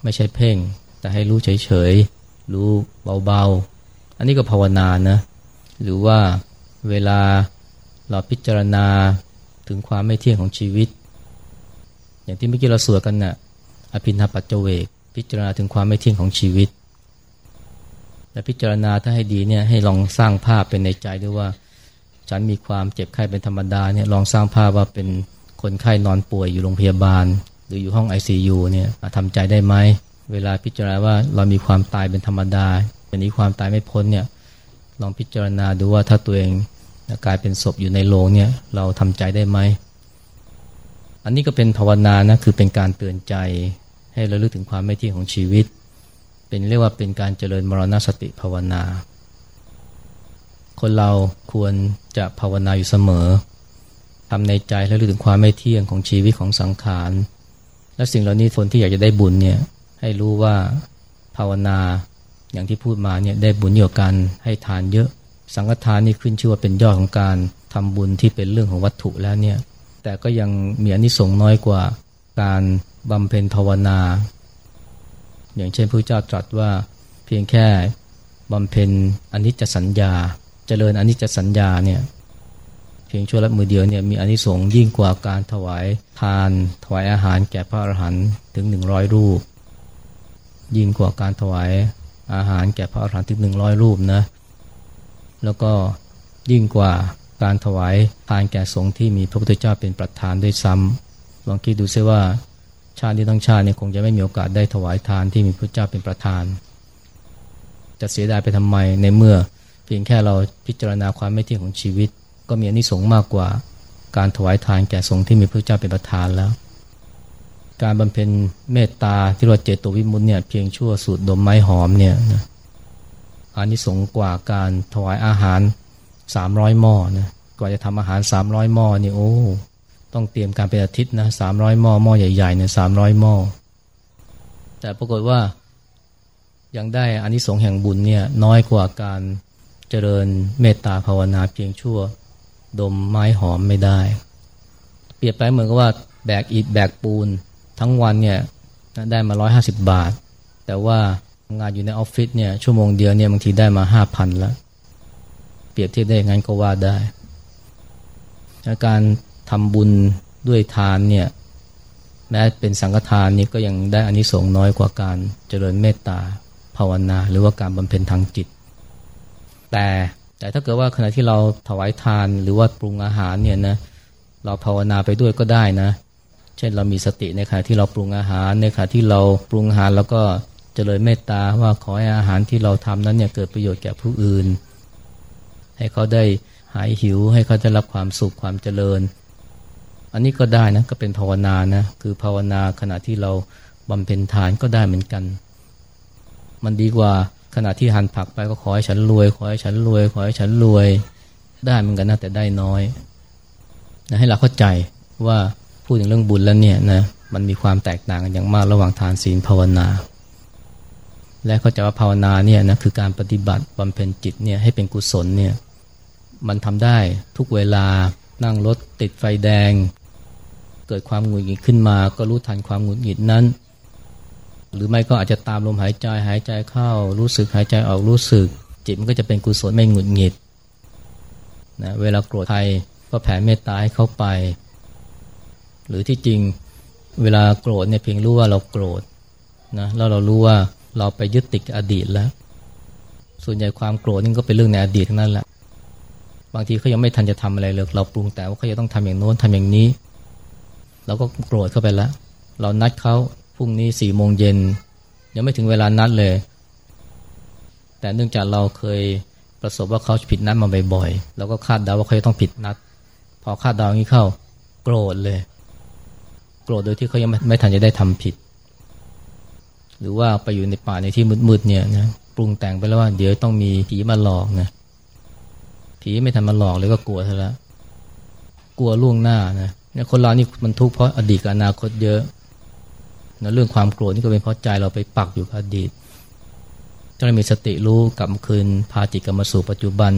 ไม่ใช่เพ่ง แต่ให้รู้เฉยๆ รู้เบาๆ อันนี้ก็ภาวนานะ หรือว่าเวลาเราพิจารณาถึงความไม่เที่ยงของชีวิต อย่างที่เมื่อกี้เราสวดกันนะ่ะอภินาปัจเจเวก พิจารณาถึงความไม่เที่ยงของชีวิต และพิจารณาถ้าให้ดีเนี่ยให้ลองสร้างภาพเป็นในใจด้วยว่า ฉันมีความเจ็บไข้เป็นธรรมดาเนี่ยลองสร้างภาพว่าเป็นคนไข้นอนป่วยอยู่โรงพยาบาล หรืออยู่ห้อง ICU เนี่ยทำใจได้ไหมเวลาพิจารณาว่าเรามีความตายเป็นธรรมดาเป็นนี้ความตายไม่พ้นเนี่ยลองพิจารณาดูว่าถ้าตัวเองกลายเป็นศพอยู่ในโรงเนี่ยเราทำใจได้ไหม อันนี้ก็เป็นภาวนานะคือเป็นการเตือนใจให้เราลึกถึงความไม่เที่ยงของชีวิต เป็นเรียกว่าเป็นการเจริญมรณสติภาวนา คนเราควรจะภาวนาอยู่เสมอทำในใจและรู้ถึงความไม่เที่ยงของชีวิตของสังขาร และสิ่งเหล่านี้คนที่อยากจะได้บุญเนี่ยให้รู้ว่าภาวนาอย่างที่พูดมาเนี่ยได้บุญเยอะกันให้ทานเยอะ สังฆทานนี่ขึ้นชื่อว่าเป็นยอดของการทำบุญที่เป็นเรื่องของวัตถุแล้วเนี่ยแต่ก็ยังมีอนิสงส์น้อยกว่าการบำเพ็ญภาวนา อย่างเช่นพระเจ้าตรัสว่าเพียงแค่บำเพ็ญอนิจจสัญญา เจริญอนิจจสัญญาเนี่ยเพียงชั่วละมือเดียวเนี่ยมีอนิสงส์ยิ่งกว่าการถวายทาน ถวายอาหารแก่พระอรหันต์ถึงหนึ่งร้อยรูป ยิ่งกว่าการถวายอาหารแก่พระอรหันต์ถึงหนึ่งร้อยรูปนะแล้วก็ยิ่งกว่าการถวายทานแก่สงฆ์ที่มีพระพุทธเจ้าเป็นประธานด้วยซ้ำลองคิดดูซิว่า ชาตินี้ทั้งชาติเนี่ยคงจะไม่มีโอกาสได้ถวายทานที่มีพระเจ้าเป็นประธาน จะเสียดายไปทำไมในเมื่อ เพียงแค่เราพิจารณาความไม่เที่ยงของชีวิต ก็มีอนิสงส์มากกว่าการถวายทานแก่สงฆ์ที่มีพระเจ้าเป็นประธานแล้ว การบำเพ็ญเมตตาที่เราเจตวิมุตเนี่ยเพียงชั่วสูตรดมไม้หอมเนี่ยนะอานิสงส์กว่าการถวายอาหารสามร้อยหม้อนะกว่าจะทำอาหารสามร้อยหม้อนี่โอ้ ต้องเตรียมการเป็นอาทิตย์นะสามร้อยหม้อหม้อใหญ่ๆเนี่ยสามร้อยหม้อแต่ปรากฏว่ายังได้อานิสงส์แห่งบุญเนี่ยน้อยกว่าการเจริญเมตตาภาวนาเพียงชั่ว ดมไม้หอมไม่ได้ เปรียบไปเหมือนกับว่าแบกอิฐแบกปูนทั้งวันเนี่ยได้มา 150 บาท แต่ว่างานอยู่ในออฟฟิศเนี่ยชั่วโมงเดียวเนี่ยบางทีได้มา 5,000แล้ว เปรียบเทียบได้งั้นก็ว่าได้ การ ทำบุญด้วยทานเนี่ยแม้เป็นสังฆทานนี่ก็ยังได้อานิสงส์น้อยกว่าการเจริญเมตตาภาวนา หรือว่าการบำเพ็ญทางจิต แต่แต่ถ้าเกิดว่าขณะที่เราถวายทานหรือว่าปรุงอาหารเนี่ยนะเราภาวนาไปด้วยก็ได้นะ เช่นเรามีสติในขณะที่เราปรุงอาหารในขณะที่เราปรุงอาหารแล้วก็เจริญเมตตาว่าขอให้อาหารที่เราทำนั้นเนี่ยเกิดประโยชน์แก่ผู้อื่น ให้เขาได้หายหิวให้เขาได้รับความสุขความเจริญ อันนี้ก็ได้นะก็เป็นภาวนานะคือภาวนาขณะที่เราบำเพ็ญทานก็ได้เหมือนกัน มันดีกว่าขณะที่หันผักไปก็ขอให้ฉันรวย ขอให้ฉันรวย ขอให้ฉันรวย ได้เหมือนกันนะแต่ได้น้อยนะให้เราเข้าใจว่าพูดถึงเรื่องบุญแล้วเนี่ยนะมันมีความแตกต่างกันอย่างมากระหว่างทานศีลภาวนา และเข้าใจว่าภาวนาเนี่ยนะคือการปฏิบัติบำเพ็ญจิตเนี่ยให้เป็นกุศลเนี่ยมันทำได้ทุกเวลานั่งรถติดไฟแดง เกิดความหงุดหงิดขึ้นมา ก็รู้ทันความหงุดหงิดนั้น หรือไม่ก็อาจจะตามลมหายใจหายใจเข้า รู้สึกหายใจออกรู้สึก จิตมันก็จะเป็นกุศลไม่หงุดหงิดนะเวลาโกรธใครก็แผ่เมตตาให้เขาไป หรือที่จริงเวลาโกรธเนี่ยเพียงรู้ว่าเราโกรธนะแล้วเรารู้ว่าเราไปยึดติดอดีตแล้ว ส่วนใหญ่ความโกรธนี่ก็เป็นเรื่องในอดีตทั้งนั้นแหละบางทีเขายังไม่ทันจะทำอะไรเลยเราปรุงแต่ว่าเขาจะต้องทำอย่างโน้นทำอย่างนี้ เราก็โกรธเข้าไปแล้ว เรานัดเขาพรุ่งนี้สี่โมงเย็นยังไม่ถึงเวลานัดเลย แต่เนื่องจากเราเคยประสบว่าเขาผิดนัดมาบ่อยๆเราก็คาดเดาว่าเขาจะต้องผิดนัด พอคาดเดาอย่างนี้เข้า โกรธเลย โกรธโดยที่เขายังไม่ไม่ทันจะได้ทำผิด หรือว่าไปอยู่ในป่าในที่มืดๆเนี่ยนะปรุงแต่งไปแล้วว่า เดี๋ยวต้องมีผีมาหลอกนะผีไม่ทันมาหลอกเลยก็กลัวเธอแล้วกลัวล่วงหน้านะ เนี่ยคนเรานี่มันทุกข์เพราะอดีตกับอนาคตเยอะนะเรื่องความโกรธนี่ก็เป็นเพราะใจเราไปปักอยู่กับอดีตถ้าเรามีสติรู้กลับคืนพาจิตกลับมาสู่ปัจจุบัน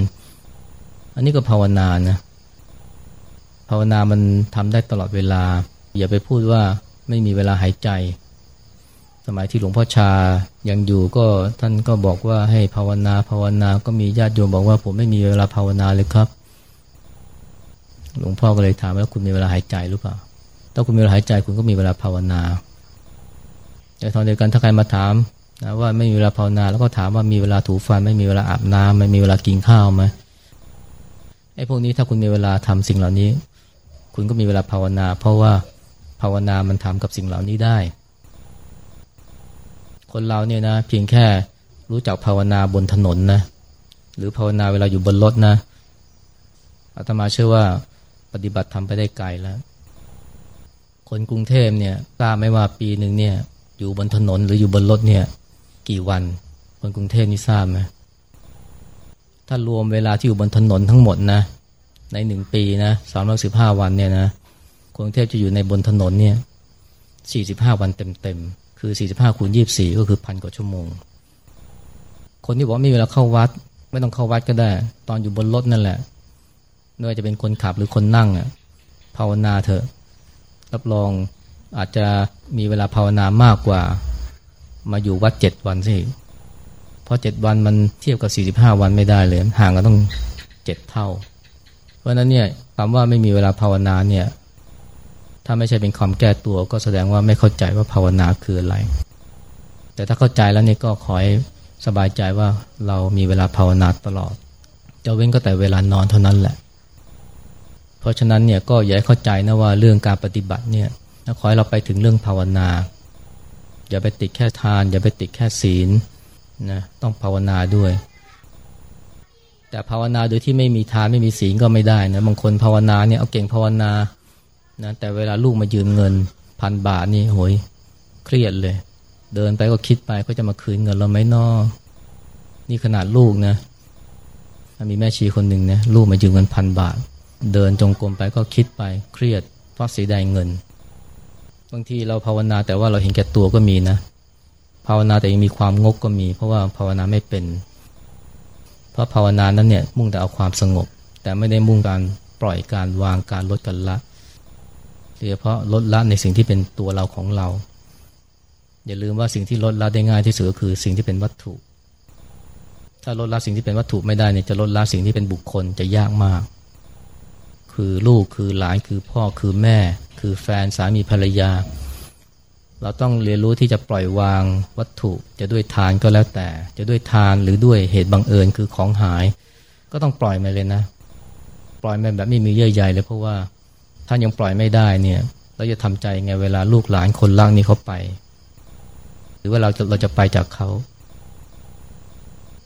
อันนี้ก็ภาวนานะภาวนามันทำได้ตลอดเวลา อย่าไปพูดว่าไม่มีเวลาหายใจ สมัยที่หลวงพ่อชายังอยู่ก็ท่านก็บอกว่าให้ภาวนาภาวนาก็มีญาติโยมบอกว่าผมไม่มีเวลาภาวนาเลยครับ หลวงพ่อก็เลยถามว่าคุณมีเวลาหายใจหรือเปล่า ถ้าคุณมีเวลาหายใจคุณก็มีเวลาภาวนา แต่ตอนเดียวกันถ้าใครมาถามนะว่าไม่มีเวลาภาวนา แล้วก็ถามว่ามีเวลาถูฟัน ไม่มีเวลาอาบน้ำไม่มีเวลากินข้าวไหมไอ้พวกนี้ถ้าคุณมีเวลาทำสิ่งเหล่านี้ คุณก็มีเวลาภาวนา เพราะว่าภาวนามันทำกับสิ่งเหล่านี้ได้ คนเราเนี่ยนะเพียงแค่รู้จักภาวนาบนถนนนะหรือภาวนาเวลาอยู่บนรถนะอาตมาเชื่อว่า ปฏิบัติทำไปได้ไกลแล้ว คนกรุงเทพเนี่ยทราบไหมว่าปีหนึ่งเนี่ยอยู่บนถนนหรืออยู่บนรถเนี่ยกี่วัน คนกรุงเทพนี่ทราบไหมถ้ารวมเวลาที่อยู่บนถนนทั้งหมดนะ ในหนึ่งปีนะสามร้อยสิบห้าวันเนี่ยนะกรุงเทพจะอยู่ในบนถนนเนี่ยสี่สิบห้าวันเต็มๆ คือสี่สิบห้าคูณยี่บสี่ก็คือพันกว่าชั่วโมง คนที่บอกมีเวลาเข้าวัด ไม่ต้องเข้าวัดก็ได้ ตอนอยู่บนรถนั่นแหละ ไม่ว่าจะเป็นคนขับหรือคนนั่งอะภาวนาเถอะรับรองอาจจะมีเวลาภาวนามากกว่า มาอยู่วัดเจ็ดวันสิเพราะเจ็ดวันมันเทียบกับสี่สิบห้าวันไม่ได้เลยห่างกันต้องเจ็ดเท่า เพราะนั้นเนี่ยคำว่าไม่มีเวลาภาวนาเนี่ยถ้าไม่ใช่เป็นคำแก้ตัวก็แสดงว่าไม่เข้าใจว่าภาวนาคืออะไร แต่ถ้าเข้าใจแล้วนี่ก็ขอให้สบายใจว่าเรามีเวลาภาวนาตลอด จะเว้นก็แต่เวลานอนเท่านั้นแหละ เพราะฉะนั้นเนี่ยก็อย่าเข้าใจนะว่าเรื่องการปฏิบัติเนี่ยขอให้เราไปถึงเรื่องภาวนา อย่าไปติดแค่ทาน อย่าไปติดแค่ศีลนะต้องภาวนาด้วย แต่ภาวนาโดยที่ไม่มีทานไม่มีศีลก็ไม่ได้นะบางคนภาวนาเนี่ยเอาเก่งภาวนานะแต่เวลาลูกมายืมเงินพันบาทนี่โหยเครียดเลย เดินไปก็คิดไปก็จะมาคืนเงินเราไหมนอนี่ขนาดลูกนะมีแม่ชีคนหนึ่งนะลูกมายืมเงินพันบาท เดินจงกรมไปก็คิดไปเครียดเพราะเสียดายเงิน บางทีเราภาวนาแต่ว่าเราเห็นแก่ตัวก็มีนะ ภาวนาแต่ยังมีความงกก็มี เพราะว่าภาวนาไม่เป็น เพราะภาวนานั้นเนี่ยมุ่งแต่เอาความสงบ แต่ไม่ได้มุ่งการปล่อยการวางการลดกันละโดยเฉพาะลดละในสิ่งที่เป็นตัวเราของเรา อย่าลืมว่าสิ่งที่ลดละได้ง่ายที่สุดก็คือสิ่งที่เป็นวัตถุ ถ้าลดละสิ่งที่เป็นวัตถุไม่ได้เนี่ยจะลดละสิ่งที่เป็นบุคคลจะยากมาก คือลูกคือหลานคือพ่อคือแม่ คือแฟนสามีภรรยา เราต้องเรียนรู้ที่จะปล่อยวางวัตถุจะด้วยทานก็แล้วแต่ จะด้วยทานหรือด้วยเหตุบังเอิญคือของหาย ก็ต้องปล่อยมาเลยนะ ปล่อยมันแบบไม่มีเยื่อใยเลยเพราะว่าถ้ายังปล่อยไม่ได้เนี่ยเราจะทำใจไงเวลาลูกหลานคนล่างนี้เขาไป หรือว่าเราจะเราจะไปจากเขา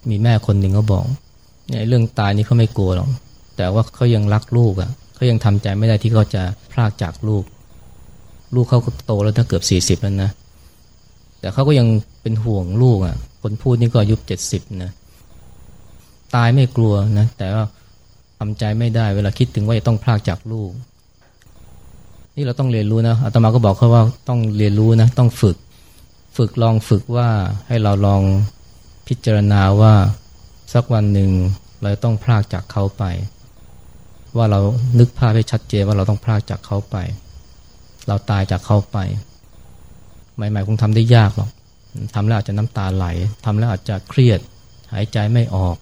มีแม่คนหนึ่งเขาบอกเนี่ยเรื่องตายนี่เขาไม่กลัวหรอก แต่ว่าเขายังรักลูกอะ่ะเขายังทำใจไม่ได้ที่เขาจะพลากจากลูก ลูกเขาก็โตแล้วถ้าเกือบสี่สิบแล้วนะ แต่เขาก็ยังเป็นห่วงลูกอะ คนพูดนี่ก็อายุเจ็ดสิบนะ ตายไม่กลัวนะ แต่ว่าทำใจไม่ได้เวลาคิดถึงว่าจะต้องพลากจากลูก นี่เราต้องเรียนรู้นะอาตมาก็บอกเขาว่าต้องเรียนรู้นะ ต้องฝึก ฝึกลองฝึกว่าให้เราลองพิจารณาว่าสักวันหนึ่งเราต้องพลากจากเขาไป ว่าเรานึกภาพให้ชัดเจนว่าเราต้องพลากจากเขาไป เราตายจากเขาไป ใหม่ๆคงทำได้ยากหรอกทำแล้วอาจจะน้ำตาไหลทำแล้วอาจจะเครียด หายใจไม่ออก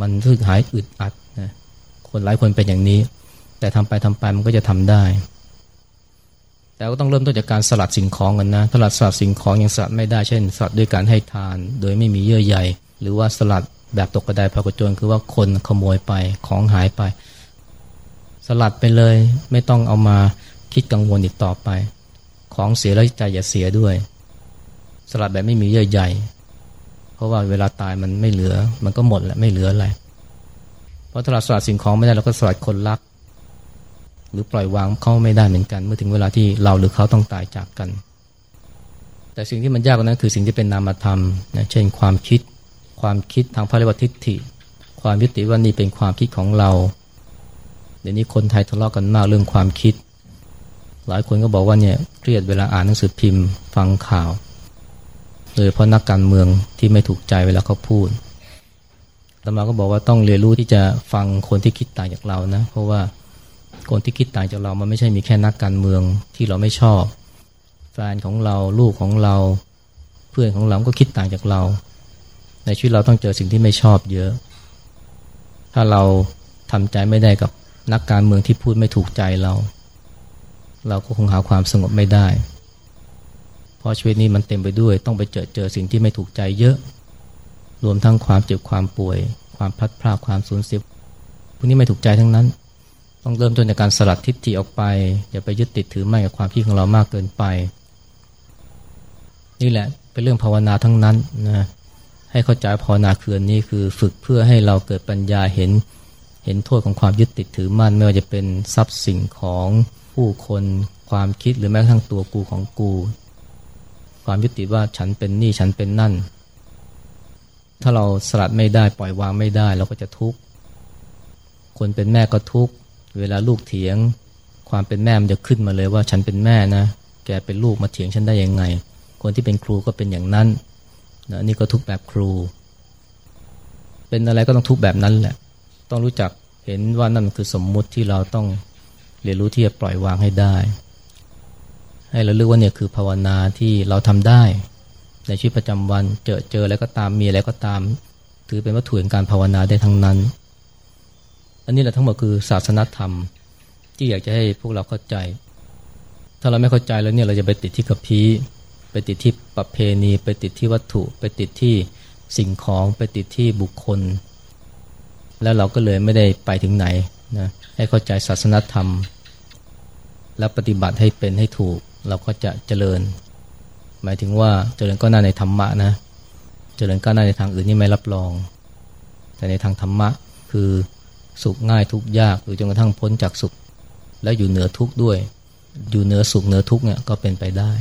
มันรู้สึกหายอึดอัดนะคนหลายคนเป็นอย่างนี้ แต่ทำไปทำไปมันก็จะทำได้ แต่ก็ต้องเริ่มต้นจากการสลัดสิ่งของกันนะสลัดสลัดสิ่งของยังสลัดไม่ได้เช่นสลัดด้วยการให้ทาน โดยไม่มีเยื่อใยหรือว่าสลัด แบบตกกระไดพากระโจนคือว่าคนขโมยไปของหายไป สลัดไปเลยไม่ต้องเอามาคิดกังวลอีกต่อไป ของเสียแล้วใจอย่าเสียด้วย สลัดแบบไม่มีเยื่อใยเพราะว่าเวลาตายมันไม่เหลือ มันก็หมดแหละไม่เหลืออะไรเพราะถ้าเราสลัดสิ่งของไม่ได้เราก็สลัดคนรัก หรือปล่อยวางเขาไม่ได้เหมือนกัน เมื่อถึงเวลาที่เราหรือเขาต้องตายจากกัน แต่สิ่งที่มันยากกว่านั้นคือสิ่งที่เป็นนามธรรมนะเช่นความคิด ความคิดทางพระเรวทิฏฐิ ความยึดติว่านี่เป็นความคิดของเรา เดี๋ยวนี้คนไทยทะเลาะกันมากเรื่องความคิด หลายคนก็บอกว่าเนี่ยเครียดเวลาอ่านหนังสือพิมพ์ ฟังข่าวโดยเพราะนักการเมืองที่ไม่ถูกใจเวลาเขาพูดธรรมาก็บอกว่าต้องเรียนรู้ที่จะฟังคนที่คิดต่างจากเรานะ เพราะว่าคนที่คิดต่างจากเรา มันไม่ใช่มีแค่นักการเมืองที่เราไม่ชอบ แฟนของเรา ลูกของเรา เพื่อนของเราก็คิดต่างจากเรา ในชีวิตเราต้องเจอสิ่งที่ไม่ชอบเยอะ ถ้าเราทำใจไม่ได้กับนักการเมืองที่พูดไม่ถูกใจเรา เราก็คงหาความสงบไม่ได้ เพราะชีวิตนี้มันเต็มไปด้วย ต้องไปเจอเจอสิ่งที่ไม่ถูกใจเยอะ รวมทั้งความเจ็บความป่วย ความพลัดพรากความสูญเสียพวกนี้ไม่ถูกใจทั้งนั้น ต้องเริ่มต้นจากการสลัดทิฏฐิออกไปอย่าไปยึดติดถือมั่นกับความคิดของเรามากเกินไป นี่แหละเป็นเรื่องภาวนาทั้งนั้นนะ ให้เข้าใจภาวนาคืออันนี้คือฝึกเพื่อให้เราเกิดปัญญาเห็นเห็นโทษของความยึดติดถือมั่น ไม่ว่าจะเป็นทรัพย์สิ่งของผู้คนความคิดหรือแม้กระทั่งตัวกูของกู ความยึดติดว่าฉันเป็นนี่ฉันเป็นนั่น ถ้าเราสลัดไม่ได้ปล่อยวางไม่ได้เราก็จะทุกข์คนเป็นแม่ก็ทุกข์เวลาลูกเถียง ความเป็นแม่มันจะขึ้นมาเลยว่าฉันเป็นแม่นะ แกเป็นลูกมาเถียงฉันได้ยังไง คนที่เป็นครูก็เป็นอย่างนั้น นะนี่ก็ทุกแบบครู เป็นอะไรก็ต้องทุกแบบนั้นแหละ ต้องรู้จักเห็นว่านั่นคือสมมุติที่เราต้องเรียนรู้ที่จะปล่อยวางให้ได้ ให้เราเลือกว่าเนี่ยคือภาวนาที่เราทำได้ ในชีวิตประจำวันเจอเจออะไรก็ตามมีอะไรก็ตาม ถือเป็นวัตถุแห่งการภาวนาได้ทั้งนั้น อันนี้แหละทั้งหมดคือศาสนธรรม ที่อยากจะให้พวกเราเข้าใจ ถ้าเราไม่เข้าใจแล้วเนี่ยเราจะไปติดที่กับพี ไปติดที่ประเพณี ไปติดที่วัตถุ ไปติดที่สิ่งของไปติดที่บุคคล แล้วเราก็เลยไม่ได้ไปถึงไหนนะให้เข้าใจศาสนธรรม และปฏิบัติให้เป็นให้ถูก เราก็จะเจริญ หมายถึงว่าเจริญก็น้าในธรรมะนะเจริญก็หน้าในทางอื่นนี่ไม่รับรอง แต่ในทางธรรมะคือสุขง่ายทุกยากหรือจนกระทั่งพ้นจากสุข และอยู่เหนือทุกข์ด้วย อยู่เหนือสุขเหนือทุกข์เนี่ยก็เป็นไปได้